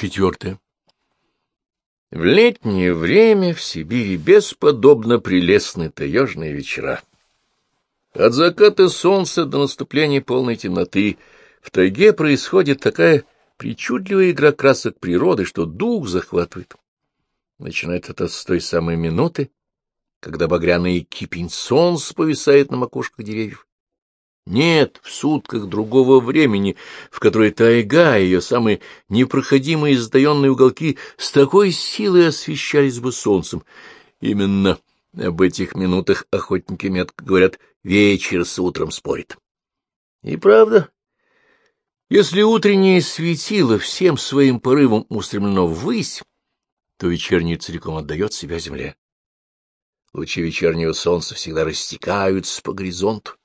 Четвертое. В летнее время в Сибири бесподобно прелестны таежные вечера. От заката солнца до наступления полной темноты в тайге происходит такая причудливая игра красок природы, что дух захватывает. Начинает это с той самой минуты, когда багряный кипень солнца повисает на макушках деревьев. Нет в сутках другого времени, в которой тайга и ее самые непроходимые затаенные уголки с такой силой освещались бы солнцем. Именно об этих минутах охотники метко говорят «вечер с утром спорит». И правда, если утреннее светило всем своим порывом устремлено ввысь, то вечернее целиком отдает себя земле. Лучи вечернего солнца всегда растекаются по горизонту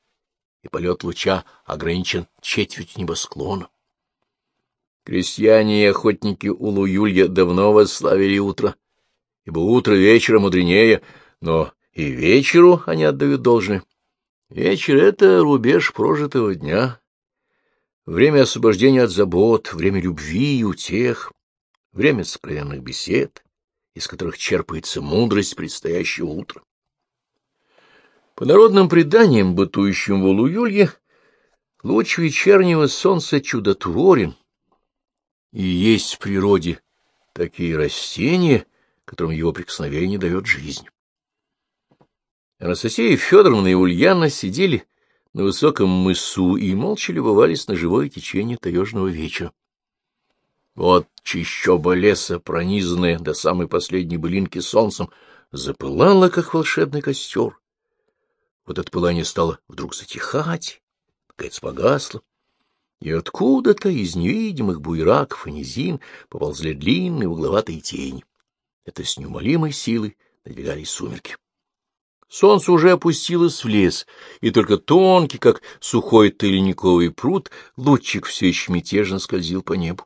и полет луча ограничен четверть небосклона. Крестьяне и охотники Улу-Юлья давно восславили утро, ибо утро вечера мудренее, но и вечеру они отдают должное. Вечер — это рубеж прожитого дня, время освобождения от забот, время любви и утех, время сокровенных бесед, из которых черпается мудрость предстоящего утра. По народным преданиям, бытующим в Улуюлье, луч вечернего солнца чудотворен, и есть в природе такие растения, которым его прикосновение дает жизнь. Анастасия Федоровна и Ульяна сидели на высоком мысу и молча любовались на живое течение таежного вечера. Вот чищоба леса, пронизанная до самой последней былинки солнцем, запылала, как волшебный костер, вот это пылание стало вдруг затихать, наконец погасло, и откуда-то из невидимых буйраков и низин поползли длинные угловатые тени. Это с неумолимой силой надвигались сумерки. Солнце уже опустилось в лес, и только тонкий, как сухой тыльниковый пруд, лучик все еще мятежно скользил по небу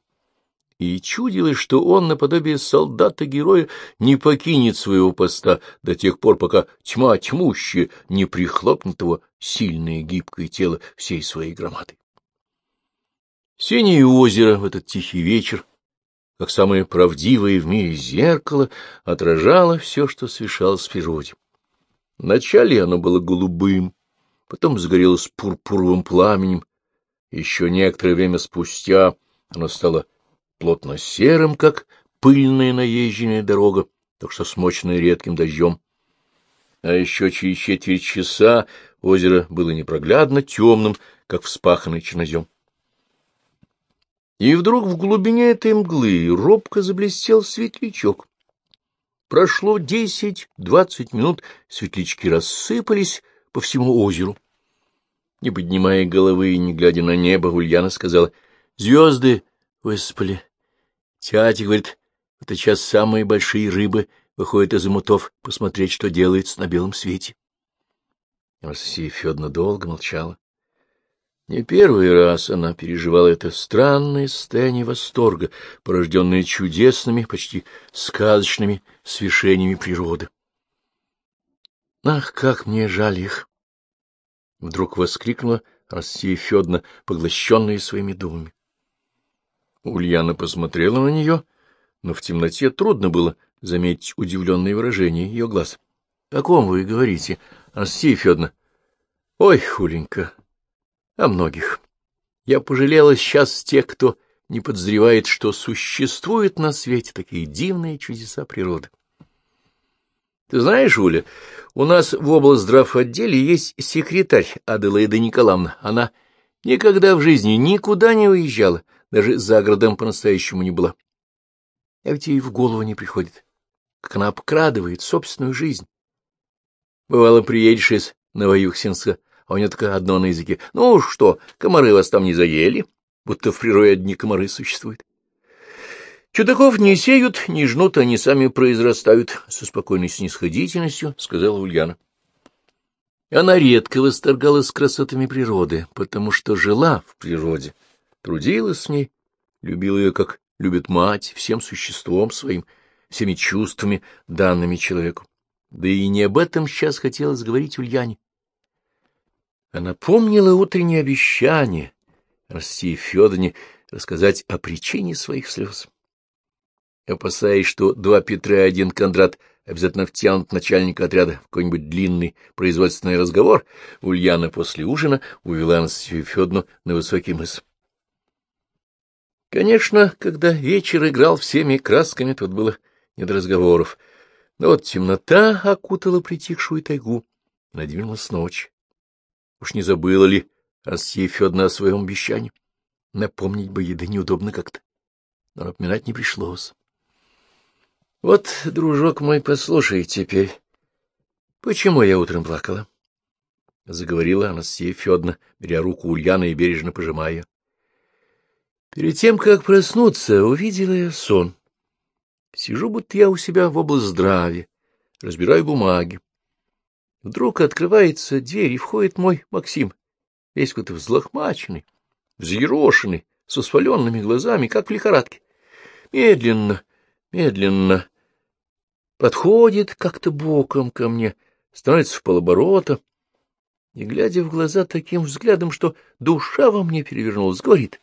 и чудилось, что он, наподобие солдата-героя, не покинет своего поста до тех пор, пока тьма тьмущая не прихлопнет его сильное гибкое тело всей своей громадой. Синее озеро в этот тихий вечер, как самое правдивое в мире зеркало, отражало все, что совершалось в природе. Вначале оно было голубым, потом загорелось пурпуровым пламенем, еще некоторое время спустя оно стало плотно серым, как пыльная наезженная дорога, так что смоченная редким дождем. А еще через четверть часа озеро было непроглядно темным, как вспаханный чернозем. И вдруг в глубине этой мглы робко заблестел светлячок. Прошло десять-двадцать минут, светлячки рассыпались по всему озеру. Не поднимая головы и не глядя на небо, Ульяна сказала, — Звезды высыпали. Тятя говорит, это сейчас самые большие рыбы выходят из мутов посмотреть, что делается на белом свете. Анастасия Федоровна долго молчала. Не первый раз она переживала это странное состояние восторга, порожденное чудесными, почти сказочными свершениями природы. «Ах, как мне жаль их!» Вдруг воскликнула Анастасия Федоровна, поглощенная своими думами. Ульяна посмотрела на нее, но в темноте трудно было заметить удивленное выражение ее глаз. — О ком вы говорите, Анастасия Федоровна? — Ой, хуленька, о многих. Я пожалела сейчас тех, кто не подозревает, что существуют на свете такие дивные чудеса природы. Ты знаешь, Уля, у нас в облздравотделе есть секретарь Аделаида Николаевна. Она никогда в жизни никуда не уезжала, даже за городом по-настоящему не была. А ведь ей в голову не приходит, как она обкрадывает собственную жизнь. Бывало, приедешь из Новоюхсинска, а у нее только одно на языке. Ну что, комары вас там не заели? Будто в природе одни комары существуют. Чудаков не сеют, не жнут, они сами произрастают, — со спокойной снисходительностью сказала Ульяна. Она редко восторгалась красотами природы, потому что жила в природе, трудилась с ней, любила ее, как любит мать, всем существом своим, всеми чувствами, данными человеку. Да и не об этом сейчас хотелось говорить Ульяне. Она помнила утреннее обещание России Федоровне рассказать о причине своих слез. Опасаясь, что два Петра и один Кондрат обязательно втянут начальника отряда в какой-нибудь длинный производственный разговор, Ульяна после ужина увела Анастасию Федоровну на высокий мыс. Конечно, когда вечер играл всеми красками, тут было не до разговоров. Но вот темнота окутала притихшую тайгу, надвинулась ночь. Уж не забыла ли Анастасия Федоровна о своем обещании? Напомнить бы еды неудобно как-то, но напоминать не пришлось. Вот, дружок мой, послушай теперь, почему я утром плакала? — заговорила Анастасия Федоровна, беря руку Ульяны и бережно пожимая. Перед тем, как проснуться, увидела я сон. Сижу, будто я у себя в облздраве, разбираю бумаги. Вдруг открывается дверь, и входит мой Максим, весь какой-то взлохмаченный, взъерошенный, с воспаленными глазами, как в лихорадке. Медленно, медленно подходит как-то боком ко мне, становится в полоборота, и, глядя в глаза таким взглядом, что душа во мне перевернулась, говорит,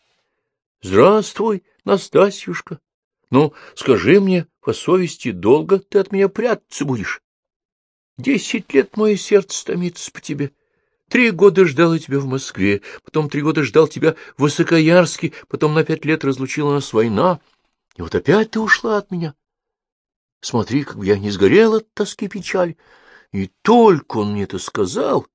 «Здравствуй, Настасьюшка, ну, скажи мне, по совести, долго ты от меня прятаться будешь? Десять лет мое сердце томится по тебе». Три года ждал я тебя в Москве, потом три года ждал тебя в Высокоярске, потом на пять лет разлучила нас война, и вот опять ты ушла от меня. Смотри, как бы я не сгорел от тоски печали. И только он мне это сказал,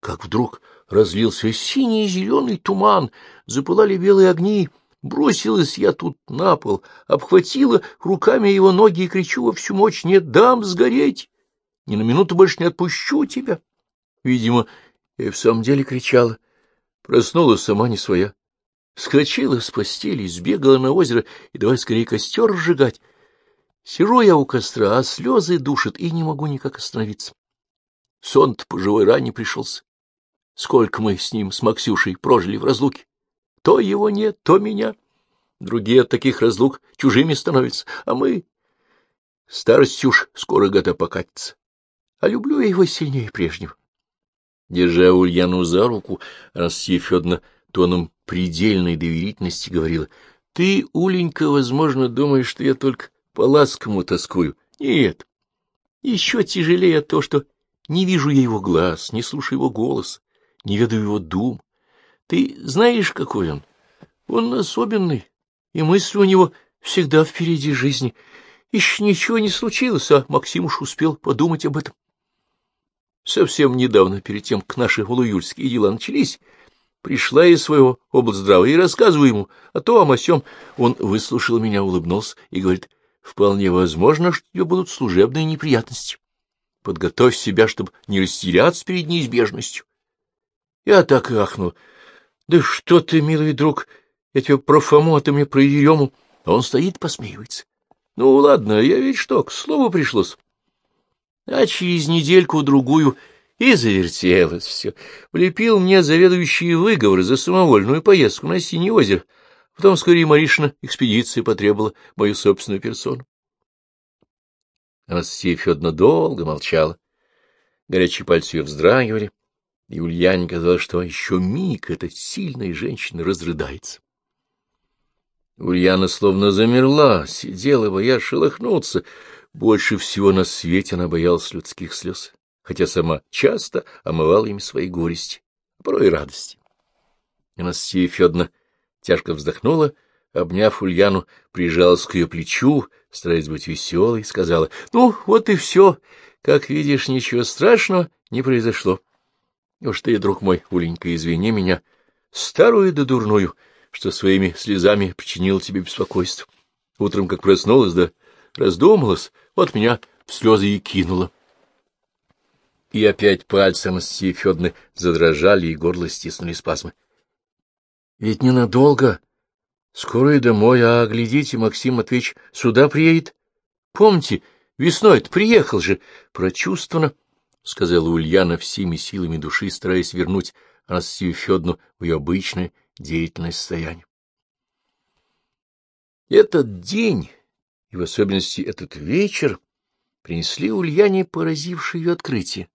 как вдруг разлился синий и зеленый туман, запылали белые огни, бросилась я тут на пол, обхватила руками его ноги и кричу во всю мощь, не дам сгореть, ни на минуту больше не отпущу тебя. Видимо, я в самом деле кричала. Проснулась сама не своя. Скочила с постели, сбегала на озеро и давай скорее костер сжигать. Сижу я у костра, а слезы душат, и не могу никак остановиться. Сон-то по живой ране пришелся. Сколько мы с ним, с Максюшей, прожили в разлуке. То его нет, то меня. Другие от таких разлук чужими становятся, а мы... Старость уж скоро года покатится. А люблю я его сильнее прежнего. Держа Ульяну за руку, Анастасия Федоровна тоном предельной доверительности говорила, — Ты, Уленька, возможно, думаешь, что я только по-ласкому тоскую. Нет. Еще тяжелее то, что не вижу я его глаз, не слушаю его голос, не ведаю его дум. Ты знаешь, какой он? Он особенный, и мысли у него всегда впереди жизни. Еще ничего не случилось, а Максим уж успел подумать об этом. Совсем недавно, перед тем, как наши валуюльские дела начались, пришла из своего облздрава и рассказываю ему о том, о сём. Он выслушал меня, улыбнулся и говорит, вполне возможно, что у тебя будут служебные неприятности. Подготовь себя, чтобы не растеряться перед неизбежностью. Я так и ахнул. Да что ты, милый друг, я тебе про Фому, а ты мне про Ерему. А он стоит, посмеивается. Ну, ладно, я ведь что, к слову пришлось а через недельку-другую и завертелось все. Влепил мне заведующий выговор за самовольную поездку на Синее озеро. Потом вскоре Маришина экспедиция потребовала мою собственную персону. Анастасия Федоровна долго молчала. Горячие пальцы ее вздрагивали, и Ульяне казалось, что еще миг эта сильная женщина разрыдается. Ульяна словно замерла, сидела, боясь шелохнуться, больше всего на свете она боялась людских слез, хотя сама часто омывала ими свои горести, а порой и радости. Анастасия Федоровна тяжко вздохнула, обняв Ульяну, прижалась к ее плечу, стараясь быть веселой, сказала, — Ну, вот и все. Как видишь, ничего страшного не произошло. Уж ты, друг мой, Уленька, извини меня, старую да дурную, что своими слезами причинил тебе беспокойство. Утром, как проснулась, да раздумалась, вот меня в слезы и кинула. И опять пальцы Анастасии Федоровны задрожали, и горло стиснули спазмы. — Ведь ненадолго. Скоро и домой, а, глядите, Максим Матвеевич сюда приедет. Помните, весной-то приехал же. Прочувствовано, — сказала Ульяна всеми силами души, стараясь вернуть Анастасию Федоровну в ее обычное деятельное состояние. Этот день и в особенности этот вечер принесли Ульяне поразившее ее открытие.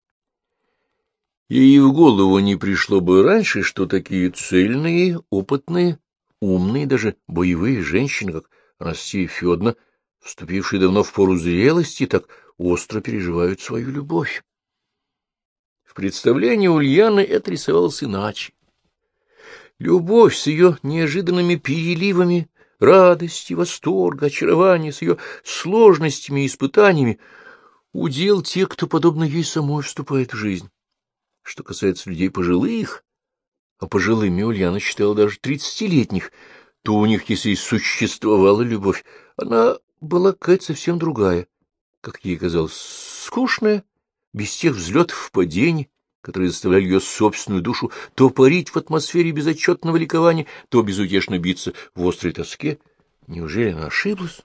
Ей в голову не пришло бы раньше, что такие цельные, опытные, умные, даже боевые женщины, как Анастасия Федоровна, вступившие давно в пору зрелости, так остро переживают свою любовь. В представлении Ульяны это рисовалось иначе. Любовь с ее неожиданными переливами радости, восторга, очарования, с ее сложностями и испытаниями — удел тех, кто, подобно ей самой, вступает в жизнь. Что касается людей пожилых, а пожилыми Ульяна считала даже тридцатилетних, то у них, если и существовала любовь, она была какая-то совсем другая, как ей казалось, скучная, без тех взлетов падений, которые заставляли ее собственную душу то парить в атмосфере безотчетного ликования, то безутешно биться в острой тоске. Неужели она ошиблась?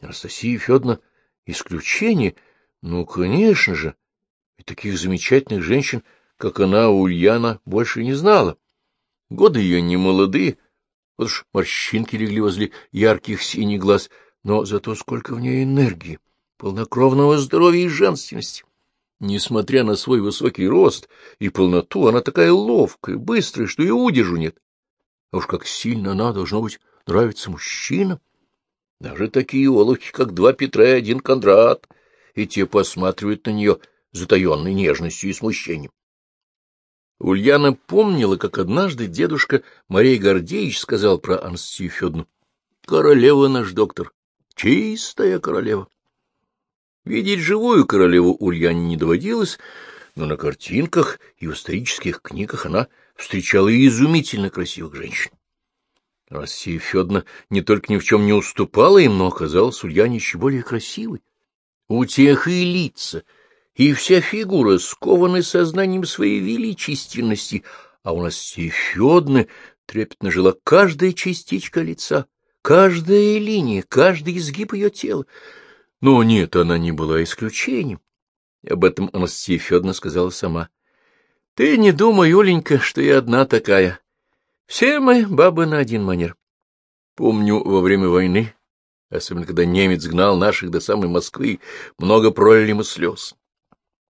Анастасия Федоровна — исключение? Ну, конечно же, ведь таких замечательных женщин, как она, Ульяна, больше не знала. Годы ее не молодые, вот уж морщинки легли возле ярких синих глаз, но зато сколько в ней энергии, полнокровного здоровья и женственности. Несмотря на свой высокий рост и полноту, она такая ловкая, быстрая, что и удержу нет. А уж как сильно она, должно быть, нравится мужчинам. Даже такие олухи, как два Петра и один Кондрат, и те посматривают на нее затаенной нежностью и смущением. Ульяна помнила, как однажды дедушка Марей Гордеевич сказал про Анастасию Федоровну. — Королева наш доктор, чистая королева. Видеть живую королеву Ульяне не доводилось, но на картинках и в исторических книгах она встречала изумительно красивых женщин. Россия Федоровна не только ни в чем не уступала им, но оказалась Ульяне еще более красивой. У тех и лица, и вся фигура скованы сознанием своей величественности, а у Насти Федоровны трепетно жила каждая частичка лица, каждая линия, каждый изгиб ее тела. Но нет, она не была исключением. Об этом Анастасия Федоровна сказала сама. — Ты не думай, Юленька, что я одна такая. Все мы бабы на один манер. Помню, во время войны, особенно когда немец гнал наших до самой Москвы, много пролили мы слез.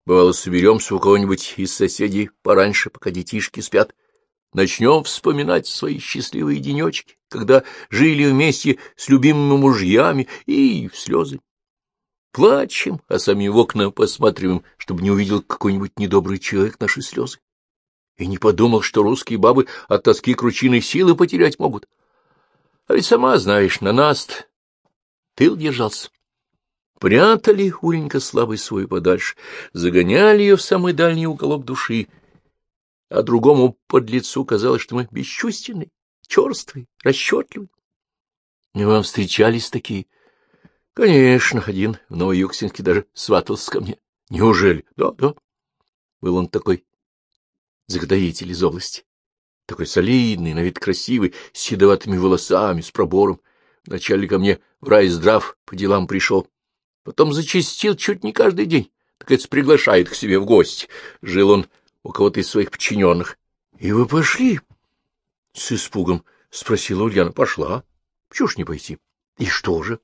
Бывало, соберемся у кого-нибудь из соседей пораньше, пока детишки спят, начнем вспоминать свои счастливые денечки, когда жили вместе с любимыми мужьями, и в слезы. Плачем, а сами в окна посматриваем, чтобы не увидел какой-нибудь недобрый человек наши слезы. И не подумал, что русские бабы от тоски кручиной силы потерять могут. А ведь сама знаешь, на нас тыл держался. Прятали Уленька слабой свою подальше, загоняли ее в самый дальний уголок души, а другому под лицу казалось, что мы бесчувственны, черствые, расчетливы. И вам встречались такие Конечно, один в Новоюксинске даже сватался ко мне. Неужели? Да, да. Был он такой загдаитель из области. Такой солидный, на вид красивый, с седоватыми волосами, с пробором. Вначале ко мне в рай здрав по делам пришел. Потом зачастил чуть не каждый день. Так это приглашает к себе в гости. Жил он у кого-то из своих подчиненных. — И вы пошли? — с испугом спросила Ульяна. — Пошла. — Чего ж не пойти? — И что же?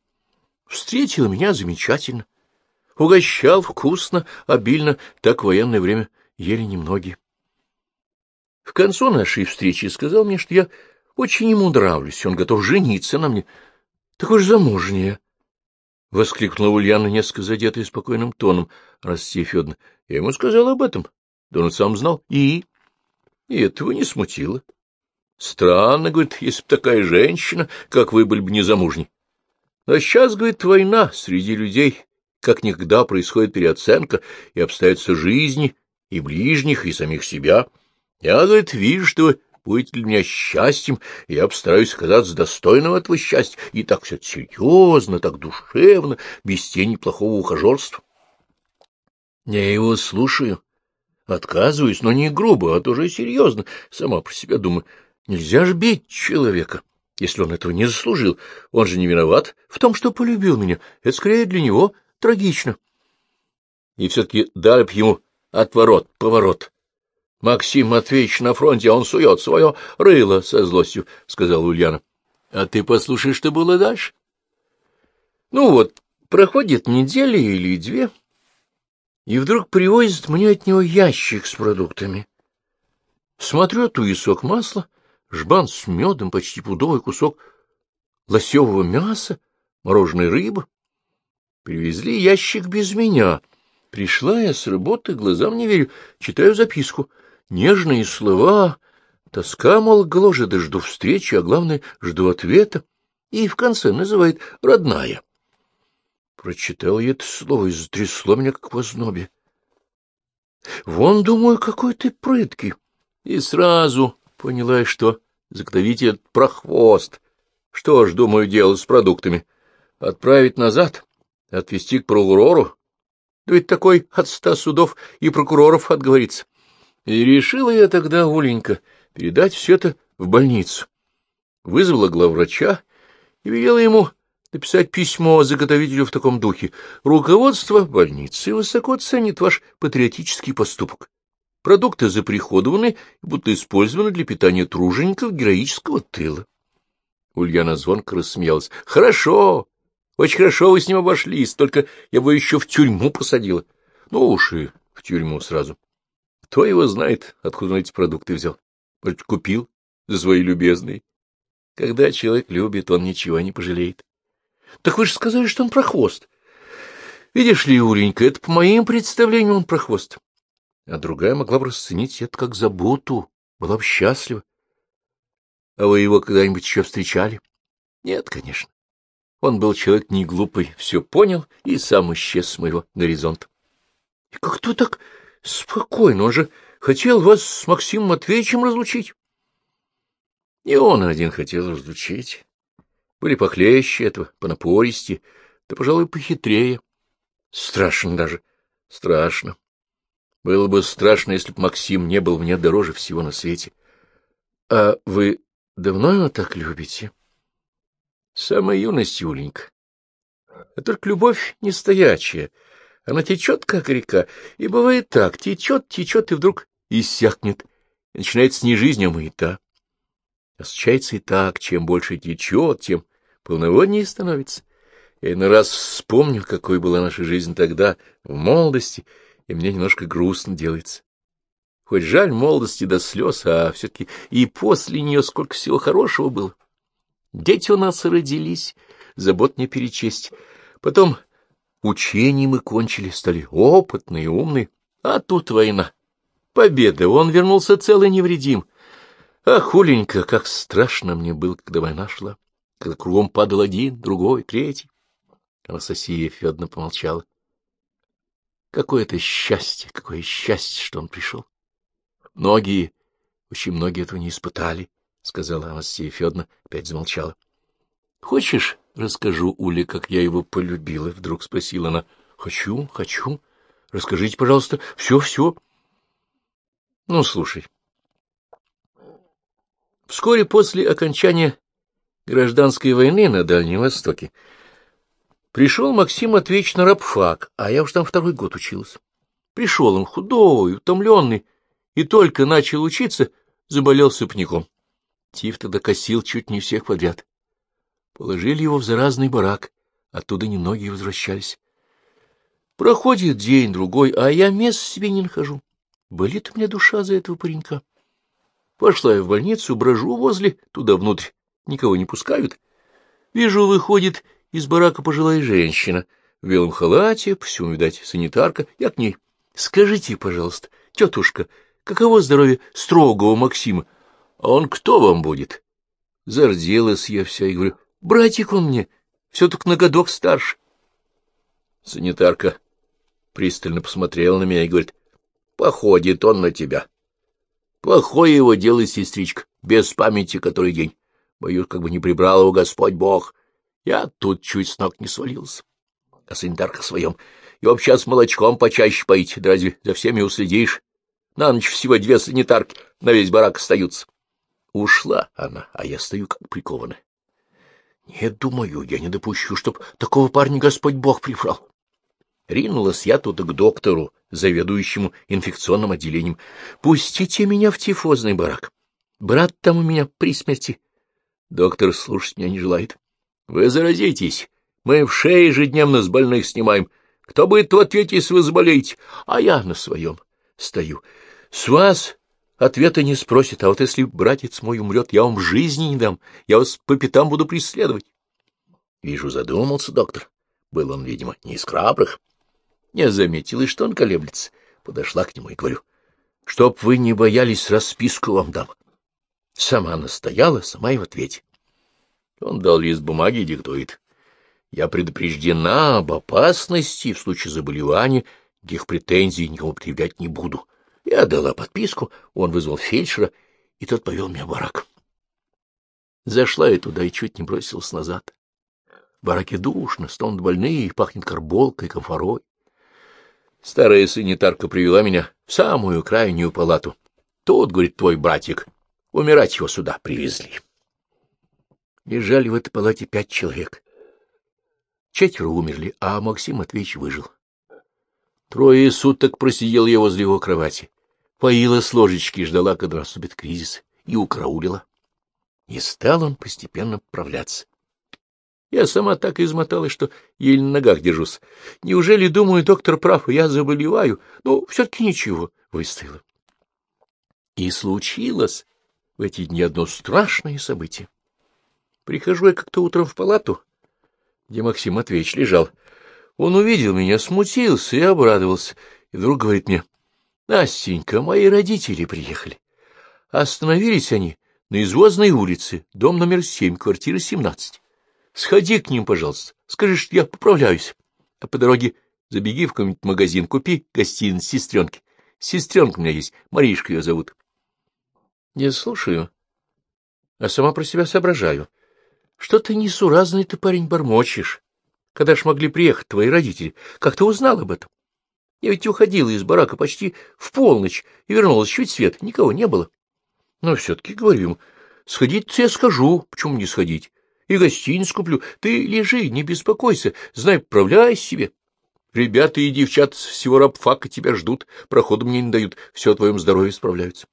Встретил меня замечательно. Угощал вкусно, обильно, так в военное время ели немногие. В концу нашей встречи сказал мне, что я очень ему нравлюсь, он готов жениться на мне. Такой же замужняя. — воскликнула Ульяна, несколько задетая спокойным тоном, Россия Федоровна. Я ему сказал об этом. Да он сам знал. И? И этого не смутило. Странно, говорит, если бы такая женщина, как вы, были бы незамужней. Но сейчас, говорит, война среди людей, как никогда происходит переоценка и обстоятельства жизни, и ближних, и самих себя. Я, говорит, вижу, что вы будете для меня счастьем, и я постараюсь казаться достойным этого счастья, и так все серьезно, так душевно, без тени плохого ухажерства. Я его слушаю, отказываюсь, но не грубо, а тоже серьезно, сама про себя думаю, нельзя же бить человека если он этого не заслужил. Он же не виноват в том, что полюбил меня. Это скорее для него трагично. И все-таки дали б ему отворот, поворот. Максим Матвеевич на фронте, а он сует свое рыло со злостью, — сказала Ульяна. — А ты послушай, что было дальше. Ну вот, проходит неделя или две, и вдруг привозят мне от него ящик с продуктами. Смотрю, туесок масла, жбан с медом, почти пудовый кусок лосевого мяса, мороженая рыба. Привезли ящик без меня. Пришла я с работы, глазам не верю, читаю записку. Нежные слова, тоска, мол, гложет, да жду встречи, а главное, жду ответа. И в конце называет «родная». Прочитал я это слово и затрясло меня, как в ознобе. Вон, думаю, какой ты прыткий. И сразу поняла, что заготовитель — прохвост. Что ж, думаю, делать с продуктами? Отправить назад? Отвезти к прокурору? Да ведь такой от ста судов и прокуроров отговорится. И решила я тогда, Оленька, передать все это в больницу. Вызвала главврача и велела ему написать письмо заготовителю в таком духе. Руководство больницы высоко ценит ваш патриотический поступок. Продукты заприходованы и будут использованы для питания тружеников героического тыла. Ульяна звонко рассмеялась. — Хорошо, очень хорошо вы с ним обошлись, только я бы еще в тюрьму посадила. Ну уж и в тюрьму сразу. Кто его знает, откуда он эти продукты взял? Может, купил за свои любезные? Когда человек любит, он ничего не пожалеет. Так вы же сказали, что он прохвост. Видишь ли, Уленька, это по моим представлениям он прохвост. А другая могла бы расценить это как заботу, была бы счастлива. А вы его когда-нибудь еще встречали? Нет, конечно. Он был человек не глупый, все понял и сам исчез с моего горизонта. И как кто так спокойно? Он же хотел вас с Максимом Матвеевичем разлучить. Не он один хотел разлучить. Были похлеще этого, понапористее, да, пожалуй, похитрее. Страшно даже, страшно. Было бы страшно, если бы Максим не был мне дороже всего на свете. А вы давно его так любите? Самая юность, Юленька. А только любовь не стоячая. Она течет, как река, и бывает так, течет, течет, и вдруг иссякнет. Начинается не жизнь, а маята. А случается и так, чем больше течет, тем полноводнее становится. Я на раз вспомню, какой была наша жизнь тогда, в молодости, и мне немножко грустно делается. Хоть жаль молодости до слез, а все-таки и после нее сколько всего хорошего было. Дети у нас родились, забот не перечесть. Потом учение мы кончили, стали опытные, умные, а тут война. Победа, он вернулся целый невредим. Ах, Хуленька, как страшно мне было, когда война шла когда кругом падал один, другой, третий. Анастасия Федоровна помолчала. Какое это счастье, какое счастье, что он пришел. Многие, очень многие этого не испытали, — сказала Анастасия Федоровна, опять замолчала. — Хочешь, расскажу, Уле, как я его полюбила? — вдруг спросила она. — Хочу, хочу. Расскажите, пожалуйста, все-все. Ну, слушай. Вскоре после окончания гражданской войны на Дальнем Востоке, пришел Максим Матвеевич на рабфак, а я уж там второй год учился. Пришел он худой, утомленный, и только начал учиться, заболел сыпняком. Тиф тогда косил чуть не всех подряд. Положили его в заразный барак, оттуда немногие возвращались. Проходит день-другой, а я мест себе не нахожу. Болит у меня душа за этого паренька. Пошла я в больницу, брожу возле, туда внутрь никого не пускают. Вижу, выходит из барака пожилая женщина в белом халате, по видать, санитарка. Я к ней. Скажите, пожалуйста, тетушка, каково здоровье строгого Максима? А он кто вам будет? Зарделась я вся и говорю, братик он мне, все только на годок старше. Санитарка пристально посмотрела на меня и говорит, походит он на тебя. Плохое его дело, сестричка, без памяти который день. Боюсь, как бы не прибрал его Господь Бог. Я тут чуть с ног не свалился. А санитарка своем. И вообще с молочком почаще поить, да разве за всеми уследишь? На ночь всего две санитарки на весь барак остаются. Ушла она, а я стою как прикованная. Нет, думаю, я не допущу, чтоб такого парня Господь Бог прибрал. Ринулась я тут к доктору, заведующему инфекционным отделением. Пустите меня в тифозный барак. Брат там у меня при смерти. Доктор слушать меня не желает. Вы заразитесь. Мы в шее ежедневно с больных снимаем. Кто будет в ответе, если вы заболеете? А я на своем стою. С вас ответа не спросит, а вот если братец мой умрет, я вам жизни не дам. Я вас по пятам буду преследовать. Вижу, задумался доктор. Был он, видимо, не из храбрых. Не заметила, что он колеблется. Подошла к нему и говорю, чтоб вы не боялись, расписку вам дам. Сама настояла, сама и в ответе. Он дал лист бумаги и диктует. Я предупреждена об опасности в случае заболевания, никаких претензий никому предъявлять не буду. Я дала подписку, он вызвал фельдшера, и тот повел меня в барак. Зашла я туда и чуть не бросилась назад. В бараке душно, стонут больные, пахнет карболкой, комфорой. Старая санитарка привела меня в самую крайнюю палату. Тут, говорит, твой братик, умирать его сюда привезли. Лежали в этой палате пять человек. Четверо умерли, а Максим Матвеевич выжил. Трое суток просидел я возле его кровати. Поила с ложечки ждала, когда наступит кризис, и украулила. И стал он постепенно поправляться. Я сама так измоталась, что еле на ногах держусь. Неужели, думаю, доктор прав, я заболеваю? Ну, все-таки ничего, выстояла. И случилось в эти дни одно страшное событие. Прихожу я как-то утром в палату, где Максим Матвеевич лежал. Он увидел меня, смутился и обрадовался, и вдруг говорит мне, «Настенька, мои родители приехали. Остановились они на извозной улице, дом номер семь, квартира семнадцать. Сходи к ним, пожалуйста, скажи, что я поправляюсь. А по дороге забеги в какой-нибудь магазин, купи гостиниц сестренки. Сестренка у меня есть, Маришка ее зовут. Я слушаю, а сама про себя соображаю. Что ты несуразный ты, парень, бормочешь? Когда ж могли приехать твои родители? Как ты узнал об этом? Я ведь уходила из барака почти в полночь и вернулась чуть свет, никого не было. Но все-таки говорю ему, сходить я скажу, почему не сходить? И гостиницу куплю. Ты лежи, не беспокойся, знай, правляй себе. Ребята и девчата с всего рабфака тебя ждут, проходу мне не дают, все о твоем здоровье справляются.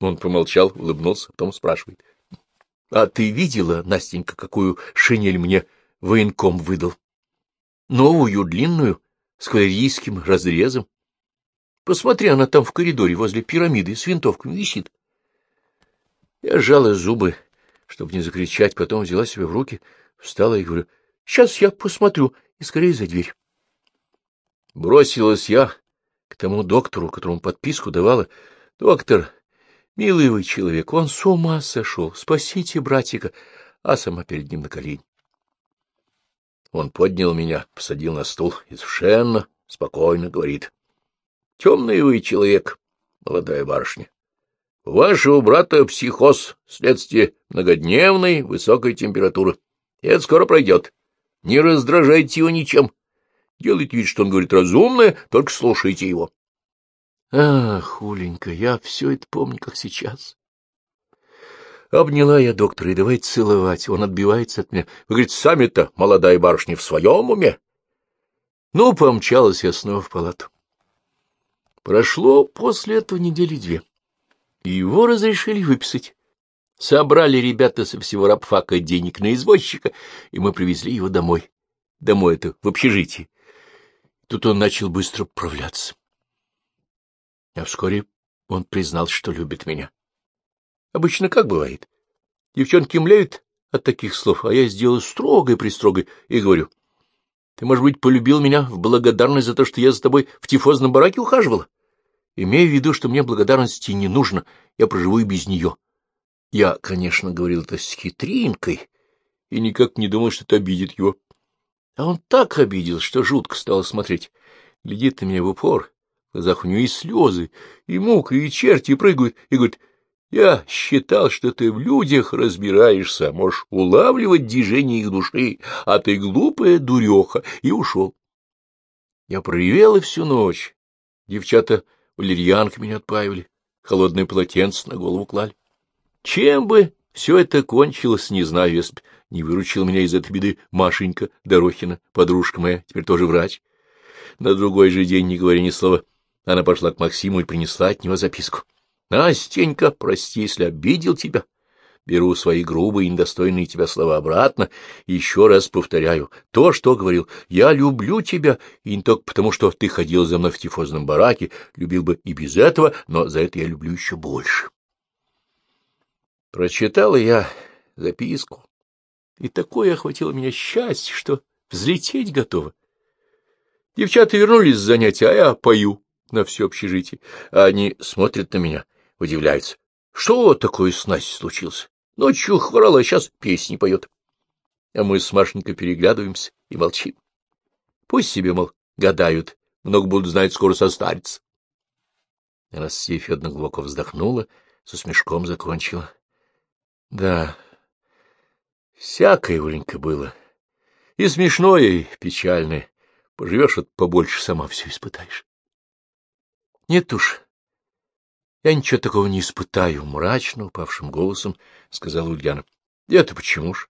Он помолчал, улыбнулся, потом спрашивает. — А ты видела, Настенька, какую шинель мне военком выдал? Новую, длинную, с кавалерийским разрезом. Посмотри, она там в коридоре возле пирамиды с винтовками висит. Я сжала зубы, чтобы не закричать, потом взяла себя в руки, встала и говорю, сейчас я посмотрю, и скорее за дверь. Бросилась я к тому доктору, которому подписку давала. Доктор, милый вы человек, он с ума сошел, спасите братика, а сама перед ним на колени. Он поднял меня, посадил на стул и совершенно спокойно говорит. — Темный вы человек, молодая барышня. У вашего брата психоз, следствие многодневной высокой температуры. И это скоро пройдет. Не раздражайте его ничем. Делайте вид, что он говорит разумное, только слушайте его. Ах, Уленька, я все это помню, как сейчас. Обняла я доктора и давай целовать. Он отбивается от меня. Вы говорите, сами-то, молодая барышня, в своем уме? Ну, помчалась я снова в палату. Прошло после этого недели две его разрешили выписать. Собрали ребята со всего рабфака денег на извозчика, и мы привезли его домой. Домой это, в общежитие. Тут он начал быстро управляться. А вскоре он признал, что любит меня. Обычно как бывает? Девчонки млеют от таких слов, а я сделаю строгой-пристрогой и говорю. Ты, может быть, полюбил меня в благодарность за то, что я за тобой в тифозном бараке ухаживала? Имея в виду, что мне благодарности не нужно, я проживу и без нее. Я, конечно, говорил это с хитринкой и никак не думал, что это обидит его. А он так обидел, что жутко стало смотреть. Глядит на меня в упор, в глазах у него и слезы, и мука, и черти прыгают, и говорит, я считал, что ты в людях разбираешься, можешь улавливать движение их души, а ты глупая дуреха, и ушел. Я проревела всю ночь. Девчата валерьянками отпаивали, холодное полотенце на голову клали. Чем бы все это кончилось, не знаю, если не выручила меня из этой беды Машенька Дорохина, подружка моя, теперь тоже врач. На другой же день, не говоря ни слова, она пошла к Максиму и принесла от него записку. — Настенька, прости, если обидел тебя. Беру свои грубые и недостойные тебя слова обратно. И еще раз повторяю, то, что говорил, я люблю тебя, и не только потому, что ты ходил за мной в тифозном бараке, любил бы и без этого, но за это я люблю еще больше. Прочитала я записку. И такое охватило меня счастье, что взлететь готово. Девчата вернулись с занятия, а я пою на все общежитие. Они смотрят на меня, удивляются. Что такое с Настей случилось? Ночью хворала, а сейчас песни поет. А мы с Машенькой переглядываемся и молчим. Пусть себе, мол, гадают, много будут знать, скоро состарится. Анастасия Федоровна глубоко вздохнула, с усмешком закончила. — Да, всякое, Оленька, было. И смешное, и печальное. Поживешь вот побольше, сама все испытаешь. — Нет уж, я ничего такого не испытаю, — мрачно, упавшим голосом сказала Ульяна. — Это почему ж?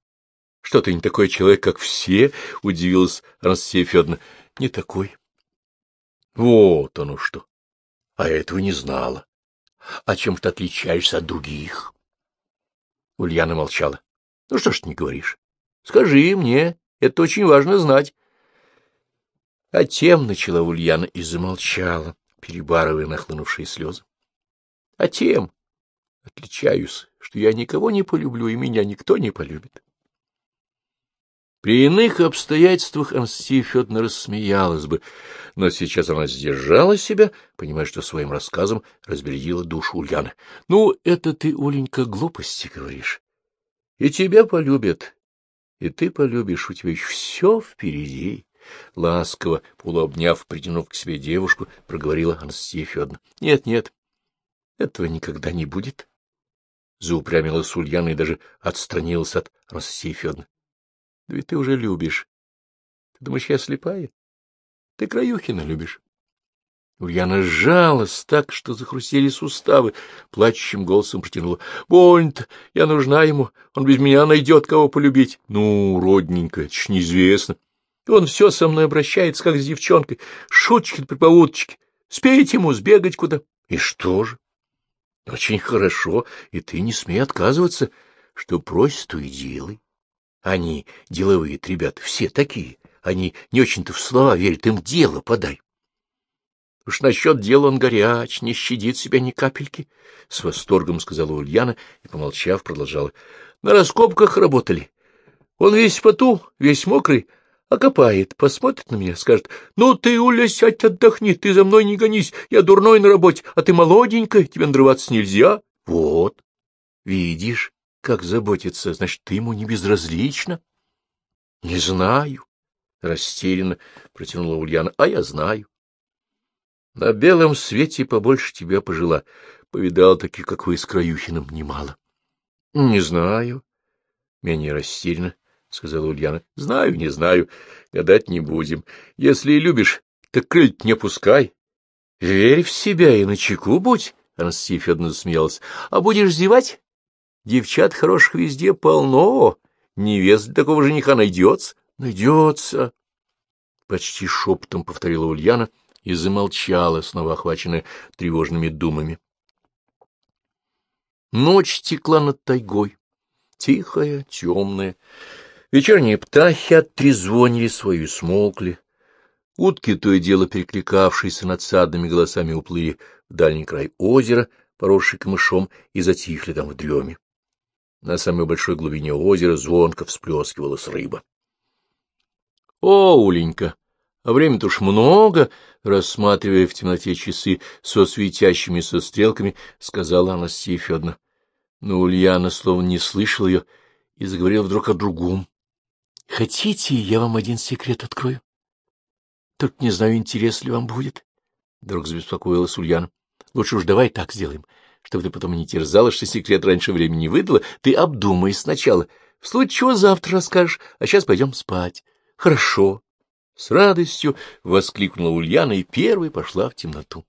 Что ты не такой человек, как все? — удивилась Анастасия Федоровна. — Не такой. — Вот оно что. А этого не знала. А чем ты отличаешься от других? Ульяна молчала. — Ну что ж ты не говоришь? Скажи мне, это очень важно знать. А тем начала Ульяна и замолчала, перебарывая нахлынувшие слезы. А тем отличаюсь, что я никого не полюблю, и меня никто не полюбит. При иных обстоятельствах Анастасия Федоровна рассмеялась бы, но сейчас она сдержала себя, понимая, что своим рассказом разбередила душу Ульяны. — Ну, это ты, Оленька, глупости говоришь. И тебя полюбят, и ты полюбишь, у тебя еще все впереди. Ласково, полуобняв, притянув к себе девушку, проговорила Анастасия Федоровна. — Нет, нет, этого никогда не будет. Заупрямилась Ульяна и даже отстранилась от Анастасии Федоровны. — Да ведь ты уже любишь. Ты думаешь, я слепая? Ты Краюхина любишь. Ульяна сжалась так, что захрустели суставы, плачущим голосом протянула. — Больно-то, я нужна ему, он без меня найдет, кого полюбить. — Ну, родненько, это ж неизвестно. Он все со мной обращается, как с девчонкой, шуточки-припауточки. Спеете ему сбегать куда. И что же? — Очень хорошо, и ты не смей отказываться. Что просит, то и делай. Они, деловые ребята, все такие. Они не очень-то в слова верят, им дело подай. Уж насчет дела он горяч, не щадит себя ни капельки, — с восторгом сказала Ульяна и, помолчав, продолжала. На раскопках работали. Он весь в поту, весь мокрый, окопает, посмотрит на меня, скажет, «Ну ты, Уля, сядь, отдохни, ты за мной не гонись, я дурной на работе, а ты молоденькая, тебе надрываться нельзя». Вот, видишь, как заботится, значит, ты ему не безразлична. — Не знаю, — растерянно протянула Ульяна, — а я знаю. На белом свете побольше тебя пожила, повидал таких, как вы с Краюхиным, немало. — Не знаю, — менее растерянно — сказала Ульяна. — Знаю, не знаю, гадать не будем. Если любишь, так крыль не пускай. — Верь в себя и начеку будь, — Анастасия Федоровна засмеялась. — А будешь зевать? Девчат хороших везде полно. Невест такого жениха найдется. — Найдется. Почти шепотом повторила Ульяна и замолчала, снова охваченная тревожными думами. Ночь текла над тайгой, тихая, темная. Вечерние птахи оттрезвонили свою смолкли. Утки, то и дело перекликавшиеся надсадными голосами, уплыли в дальний край озера, поросший камышом, и затихли там в дреме. На самой большой глубине озера звонко всплескивалась рыба. — О, Уленька, а времени-то уж много, — рассматривая в темноте часы со светящимися стрелками, сказала Анастасия Федоровна. Но Ульяна словно не слышал ее и заговорил вдруг о другом. Хотите, я вам один секрет открою? Только не знаю, интерес ли вам будет. Вдруг забеспокоилась Ульяна. Лучше уж давай так сделаем, чтобы ты потом не терзала, что секрет раньше времени выдала. Ты обдумай сначала. В случае чего завтра расскажешь, а сейчас пойдем спать. Хорошо. С радостью воскликнула Ульяна и первой пошла в темноту.